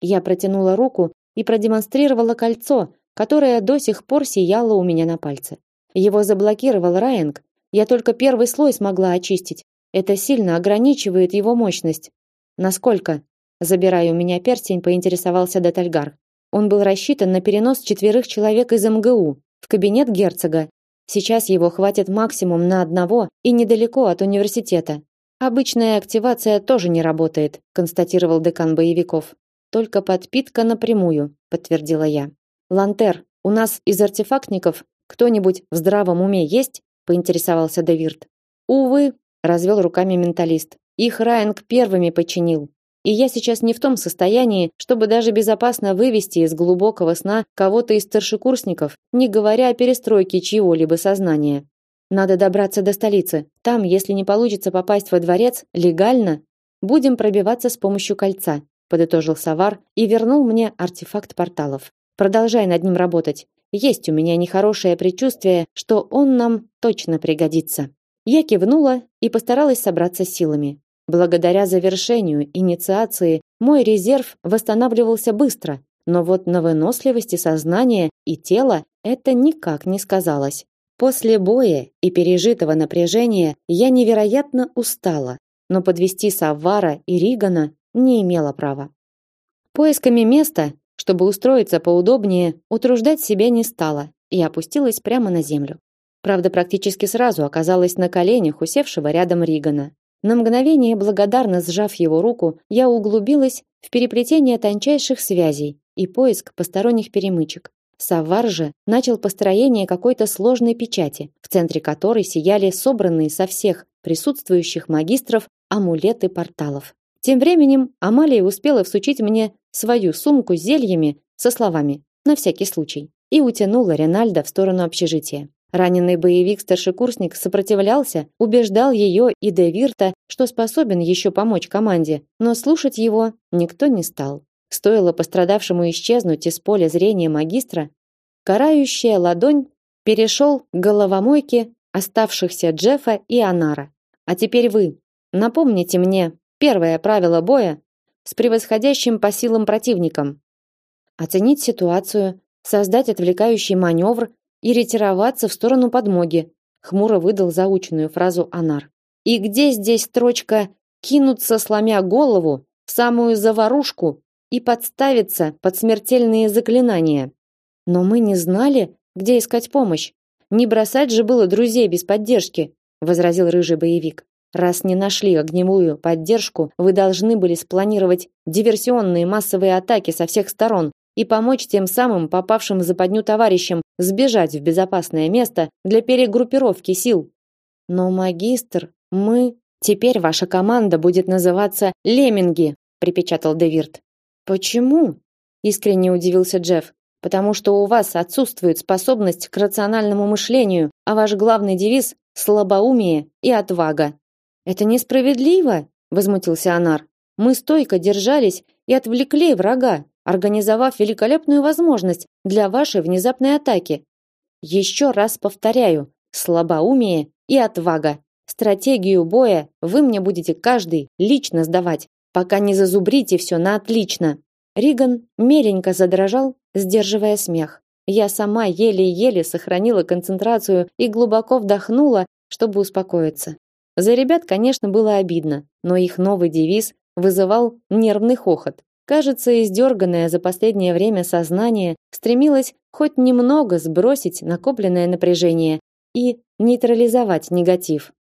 Я протянула руку и продемонстрировала кольцо, которое до сих пор сияло у меня на пальце. Его заблокировал Райанг. Я только первый слой смогла очистить. Это сильно ограничивает его мощность. Насколько? Забирая у меня перстень, поинтересовался Детальгар. Он был рассчитан на перенос четверых человек из МГУ в кабинет герцога. Сейчас его хватит максимум на одного и недалеко от университета. Обычная активация тоже не работает, констатировал декан боевиков. Только подпитка напрямую, подтвердила я. Лантер, у нас из артефактников кто-нибудь в здравом уме есть? поинтересовался Девирт. Увы, развел руками менталист. Их Райанг первыми подчинил. И я сейчас не в том состоянии, чтобы даже безопасно вывести из глубокого сна кого-то из старшекурсников, не говоря о перестройке чьего-либо сознания. Надо добраться до столицы. Там, если не получится попасть во дворец легально, будем пробиваться с помощью кольца, подытожил Савар и вернул мне артефакт порталов. Продолжай над ним работать. есть у меня нехорошее предчувствие, что он нам точно пригодится. Я кивнула и постаралась собраться силами. Благодаря завершению инициации мой резерв восстанавливался быстро, но вот на выносливости сознания и тела это никак не сказалось. После боя и пережитого напряжения я невероятно устала, но подвести Саввара и Ригана не имела права. Поисками места, чтобы устроиться поудобнее, утруждать себя не стала и опустилась прямо на землю. Правда, практически сразу оказалась на коленях усевшего рядом Ригана. На мгновение благодарно сжав его руку, я углубилась в переплетение тончайших связей и поиск посторонних перемычек. Савар же начал построение какой-то сложной печати, в центре которой сияли собранные со всех присутствующих магистров амулеты порталов. Тем временем Амалия успела всучить мне свою сумку с зельями со словами «на всякий случай» и утянула Ренальда в сторону общежития. Раненый боевик-старшекурсник сопротивлялся, убеждал ее и Девирта, что способен еще помочь команде, но слушать его никто не стал. Стоило пострадавшему исчезнуть из поля зрения магистра, карающая ладонь перешел к головомойке оставшихся Джеффа и Анара. А теперь вы. Напомните мне первое правило боя с превосходящим по силам противником. Оценить ситуацию, создать отвлекающий маневр и ретироваться в сторону подмоги. Хмуро выдал заученную фразу Анар. И где здесь строчка кинуться сломя голову в самую заварушку и подставиться под смертельные заклинания? Но мы не знали, где искать помощь. Не бросать же было друзей без поддержки, возразил рыжий боевик. Раз не нашли огневую поддержку, вы должны были спланировать диверсионные массовые атаки со всех сторон и помочь тем самым попавшим в западню товарищам сбежать в безопасное место для перегруппировки сил. Но магистр, мы теперь ваша команда будет называться Лемминги, припечатал Девирт. Почему? искренне удивился Джефф потому что у вас отсутствует способность к рациональному мышлению, а ваш главный девиз слабоумие и отвага. Это несправедливо, возмутился Анар. Мы стойко держались и отвлекли врага, организовав великолепную возможность для вашей внезапной атаки. Еще раз повторяю: слабоумие и отвага. Стратегию боя вы мне будете каждый лично сдавать, пока не зазубрите все на отлично. Риган меленько задрожал, сдерживая смех. Я сама еле-еле сохранила концентрацию и глубоко вдохнула, чтобы успокоиться. За ребят, конечно, было обидно, но их новый девиз вызывал нервный хохот. Кажется, издерганное за последнее время сознание стремилось хоть немного сбросить накопленное напряжение и нейтрализовать негатив.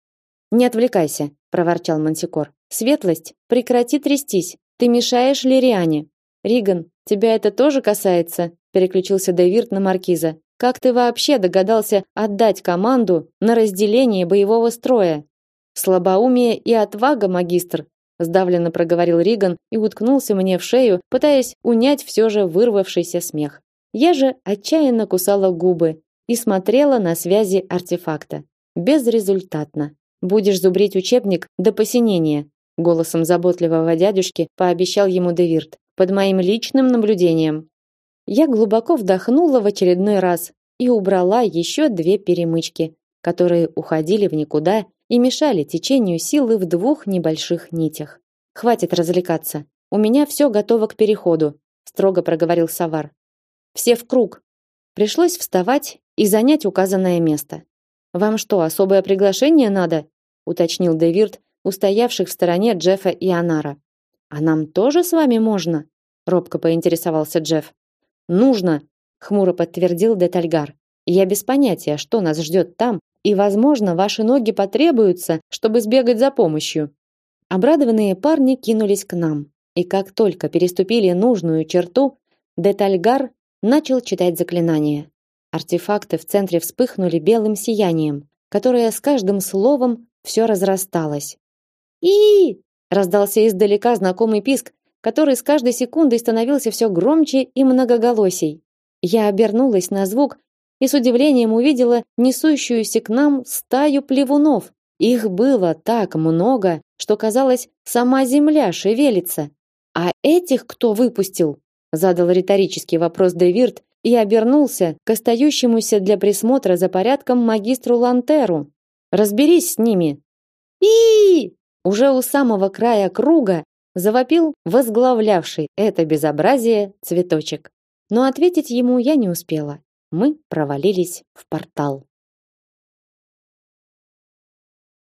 «Не отвлекайся», – проворчал Мансикор. «Светлость, прекрати трястись. Ты мешаешь Лириане». Риган, тебя это тоже касается? Переключился Дэвирт на маркиза. Как ты вообще догадался отдать команду на разделение боевого строя? Слабоумие и отвага, магистр, сдавленно проговорил Риган и уткнулся мне в шею, пытаясь унять все же вырвавшийся смех. Я же отчаянно кусала губы и смотрела на связи артефакта. Безрезультатно. Будешь зубрить учебник до посинения, голосом заботливого дядюшки пообещал ему Девирт под моим личным наблюдением. Я глубоко вдохнула в очередной раз и убрала еще две перемычки, которые уходили в никуда и мешали течению силы в двух небольших нитях. Хватит развлекаться. У меня все готово к переходу, строго проговорил Савар. Все в круг. Пришлось вставать и занять указанное место. Вам что, особое приглашение надо? уточнил Девирт, устоявших в стороне Джеффа и Анара. А нам тоже с вами можно? робко поинтересовался Джефф. Нужно, хмуро подтвердил Детальгар. Я без понятия, что нас ждет там, и, возможно, ваши ноги потребуются, чтобы сбегать за помощью. Обрадованные парни кинулись к нам, и как только переступили нужную черту, Детальгар начал читать заклинание. Артефакты в центре вспыхнули белым сиянием, которое с каждым словом все разрасталось. И раздался издалека знакомый писк, который с каждой секундой становился все громче и многоголосей. Я обернулась на звук и с удивлением увидела несущуюся к нам стаю плевунов. Их было так много, что казалось, сама земля шевелится. А этих кто выпустил? задал риторический вопрос Дэвирт, и обернулся к остающемуся для присмотра за порядком магистру Лантеру. Разберись с ними. И уже у самого края круга завопил возглавлявший это безобразие цветочек. Но ответить ему я не успела. Мы провалились в портал.